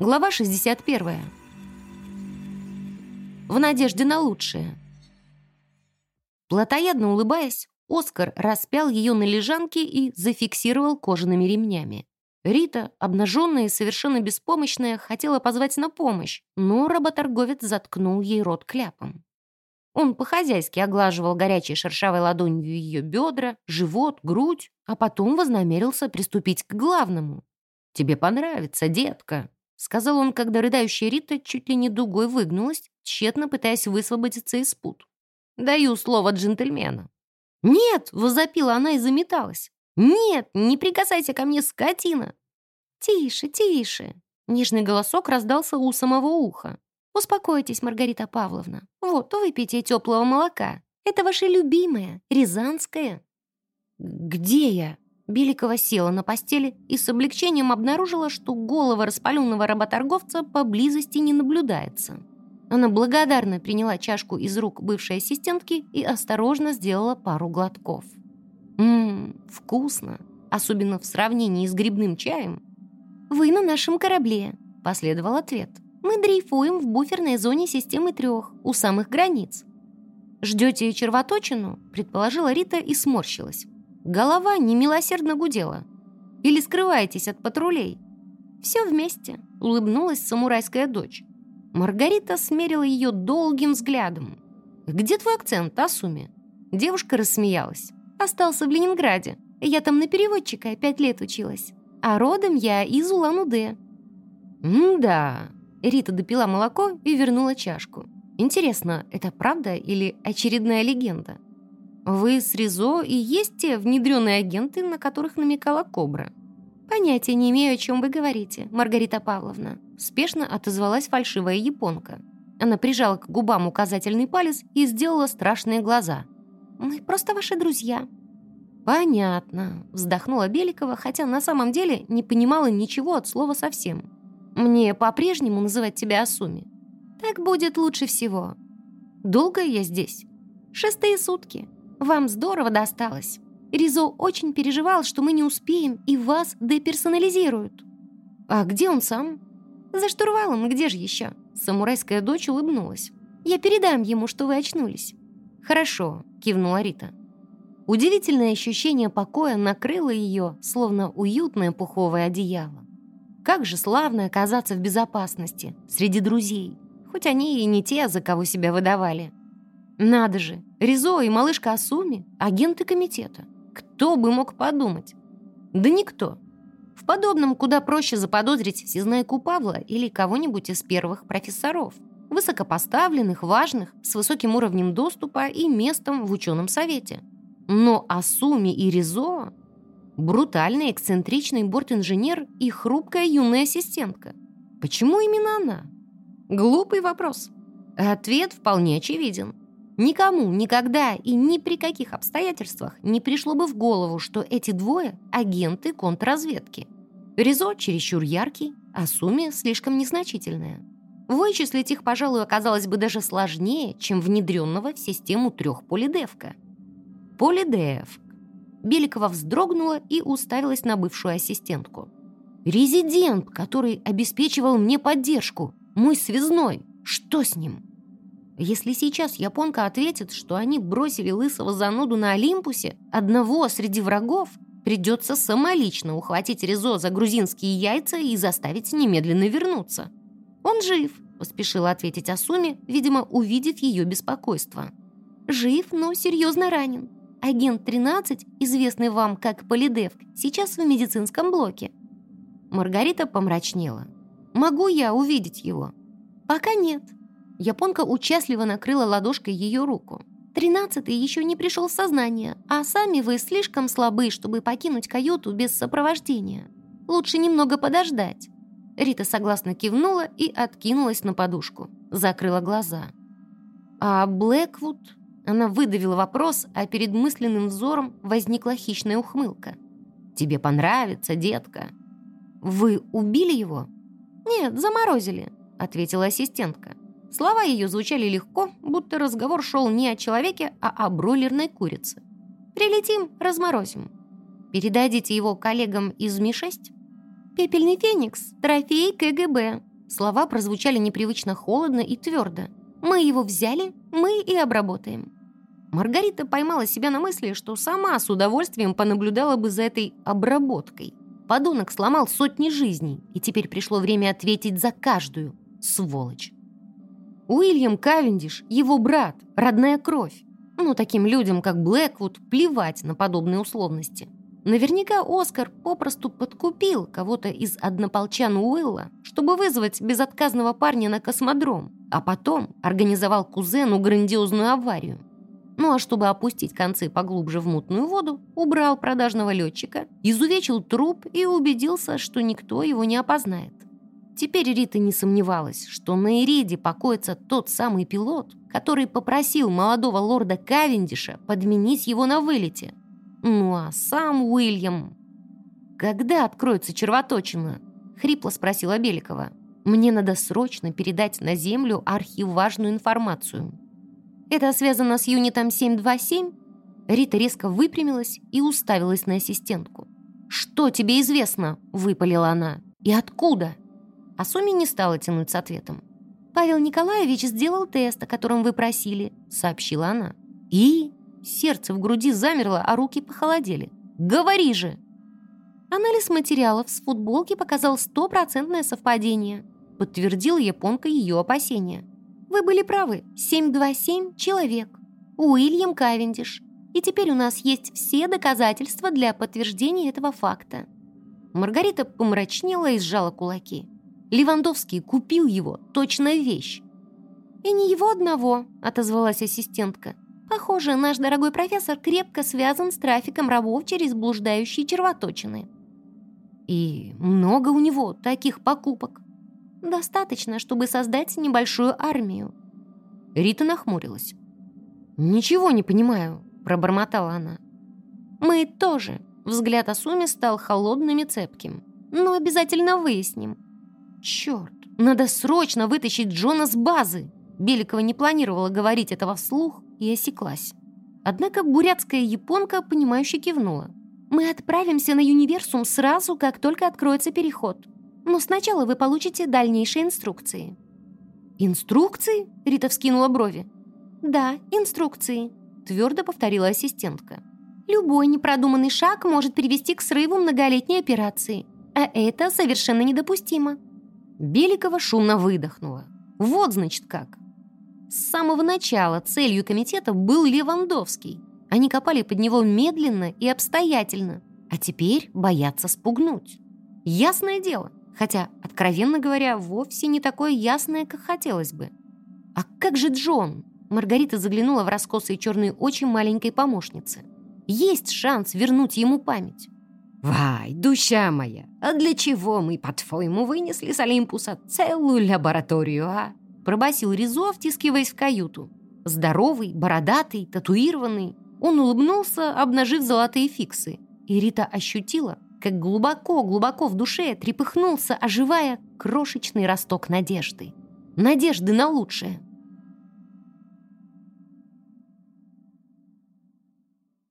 Глава 61. В надежде на лучшее. Платоядно улыбаясь, Оскар распял ее на лежанке и зафиксировал кожаными ремнями. Рита, обнаженная и совершенно беспомощная, хотела позвать на помощь, но работорговец заткнул ей рот кляпом. Он по-хозяйски оглаживал горячей шершавой ладонью ее бедра, живот, грудь, а потом вознамерился приступить к главному. «Тебе понравится, детка», сказал он, когда рыдающая Рита чуть ли не дугой выгнулась, тщетно пытаясь высвободиться из пут. «Даю слово джентльмена». «Нет!» — возопила она и заметалась. «Нет, не прикасайся ко мне, скотина!» «Тише, тише!» Нежный голосок раздался у самого уха. «Успокойтесь, Маргарита Павловна. Вот, выпейте теплого молока. Это ваше любимое, рязанское». «Где я?» Беликова села на постели и с облегчением обнаружила, что голова распаленного работорговца поблизости не наблюдается. Она благодарно приняла чашку из рук бывшей ассистентки и осторожно сделала пару глотков. «Ммм, вкусно, особенно в сравнении с грибным чаем». «Вы на нашем корабле», — последовал ответ. «Мы дрейфуем в буферной зоне системы трех, у самых границ». «Ждете червоточину?» — предположила Рита и сморщилась. Голова немилосердно гудела. Или скрываетесь от патрулей? Все вместе, улыбнулась самурайская дочь. Маргарита смерила ее долгим взглядом. «Где твой акцент, Асуми?» Девушка рассмеялась. «Остался в Ленинграде. Я там на переводчика пять лет училась. А родом я из Улан-Удэ». «М-да». Рита допила молоко и вернула чашку. «Интересно, это правда или очередная легенда?» Вы с Ризо и есть те внедренные агенты, на которых намекала Кобра. Понятия не имею, о чем вы говорите, Маргарита Павловна. Спешно отозвалась фальшивая японка. Она прижала к губам указательный палец и сделала страшные глаза. «Мы просто ваши друзья». «Понятно», — вздохнула Беликова, хотя на самом деле не понимала ничего от слова совсем. «Мне по-прежнему называть тебя Асуми?» «Так будет лучше всего». «Долго я здесь?» «Шестые сутки. Вам здорово досталось. Ризо очень переживал, что мы не успеем и вас деперсонализируют. А где он сам? За штурвалом, где же еще? Самурайская дочь улыбнулась. Я передам ему, что вы очнулись. Хорошо, кивнула Рита. Удивительное ощущение покоя накрыло ее, словно уютное пуховое одеяло. Как же славно оказаться в безопасности, среди друзей, хоть они и не те, за кого себя выдавали. Надо же, Ризо и малышка Асуми — агенты комитета. Кто бы мог подумать? Да никто. В подобном куда проще заподозрить всезнайку Павла или кого-нибудь из первых профессоров. Высокопоставленных, важных, с высоким уровнем доступа и местом в ученом совете. Но Асуми и Ризо — брутальный, эксцентричный борт-инженер и хрупкая юная ассистентка. Почему именно она? Глупый вопрос. Ответ вполне очевиден. Никому никогда и ни при каких обстоятельствах не пришло бы в голову, что эти двое — агенты контрразведки. Ризо чересчур яркий, а Суми слишком незначительная. Вычислить их, пожалуй, оказалось бы даже сложнее, чем внедренного в систему трех полидевка. Полидевк. Беликова вздрогнула и уставилась на бывшую ассистентку. «Резидент, который обеспечивал мне поддержку. Мой связной. Что с ним?» Если сейчас японка ответит, что они бросили лысого зануду на Олимпусе, одного среди врагов, придется самолично ухватить Резо за грузинские яйца и заставить немедленно вернуться. «Он жив», — поспешила ответить Асуми, видимо, увидев ее беспокойство. «Жив, но серьезно ранен. Агент 13, известный вам как Полидевк, сейчас в медицинском блоке». Маргарита помрачнела. «Могу я увидеть его?» «Пока нет», Японка участливо накрыла ладошкой ее руку. «Тринадцатый еще не пришел в сознание, а сами вы слишком слабы, чтобы покинуть каюту без сопровождения. Лучше немного подождать». Рита согласно кивнула и откинулась на подушку. Закрыла глаза. «А Блэквуд?» Она выдавила вопрос, а перед мысленным взором возникла хищная ухмылка. «Тебе понравится, детка». «Вы убили его?» «Нет, заморозили», — ответила ассистентка. Слова ее звучали легко, будто разговор шел не о человеке, а о бройлерной курице. «Прилетим, разморозим. Передадите его коллегам из Ми-6?» «Пепельный феникс, трофей КГБ», Слова прозвучали непривычно холодно и твердо. «Мы его взяли, мы и обработаем». Маргарита поймала себя на мысли, что сама с удовольствием понаблюдала бы за этой обработкой. Подонок сломал сотни жизней, и теперь пришло время ответить за каждую. Сволочь. Уильям Кавендиш — его брат, родная кровь. Ну, таким людям, как Блэквуд, плевать на подобные условности. Наверняка Оскар попросту подкупил кого-то из однополчан Уилла, чтобы вызвать безотказного парня на космодром, а потом организовал кузену грандиозную аварию. Ну а чтобы опустить концы поглубже в мутную воду, убрал продажного летчика, изувечил труп и убедился, что никто его не опознает. Теперь Рита не сомневалась, что на Ириде покоится тот самый пилот, который попросил молодого лорда Кавендиша подменить его на вылете. Ну а сам Уильям... «Когда откроется червоточина?» — хрипло спросила Беликова. «Мне надо срочно передать на Землю архиважную информацию». «Это связано с юнитом 727?» Рита резко выпрямилась и уставилась на ассистентку. «Что тебе известно?» — выпалила она. «И откуда?» А Суми не стала тянуть с ответом. «Павел Николаевич сделал тест, о котором вы просили», — сообщила она. «И?» Сердце в груди замерло, а руки похолодели. «Говори же!» Анализ материалов с футболки показал стопроцентное совпадение. Подтвердил японка ее опасения. «Вы были правы. 727 — человек. Уильям Кавендиш. И теперь у нас есть все доказательства для подтверждения этого факта». Маргарита помрачнела и сжала кулаки. Левандовский купил его, точно вещь. «И не его одного», — отозвалась ассистентка. «Похоже, наш дорогой профессор крепко связан с трафиком рабов через блуждающие червоточины». «И много у него таких покупок?» «Достаточно, чтобы создать небольшую армию». Рита нахмурилась. «Ничего не понимаю», — пробормотала она. «Мы тоже». Взгляд Асуми стал холодным и цепким. «Но обязательно выясним, Черт, надо срочно вытащить Джона с базы. Беликова не планировала говорить этого вслух и осеклась. Однако бурятская японка, понимающе кивнула. «Мы отправимся на Юниверсум сразу, как только откроется переход. Но сначала вы получите дальнейшие инструкции». «Инструкции?» — Рита вскинула брови. «Да, инструкции», — твердо повторила ассистентка. «Любой непродуманный шаг может привести к срыву многолетней операции, а это совершенно недопустимо». Беликова шумно выдохнула. Вот, значит, как. С самого начала целью комитета был Левандовский. Они копали под него медленно и обстоятельно, а теперь боятся спугнуть. Ясное дело, хотя, откровенно говоря, вовсе не такое ясное, как хотелось бы. А как же Джон? Маргарита заглянула в раскосые черные очи маленькой помощницы. Есть шанс вернуть ему память. «Вай, душа моя, а для чего мы, по-твоему, вынесли с Олимпуса целую лабораторию, а?» Пробасил Ризо, втискиваясь в каюту. Здоровый, бородатый, татуированный. Он улыбнулся, обнажив золотые фиксы. И Рита ощутила, как глубоко-глубоко в душе трепыхнулся, оживая крошечный росток надежды. Надежды на лучшее.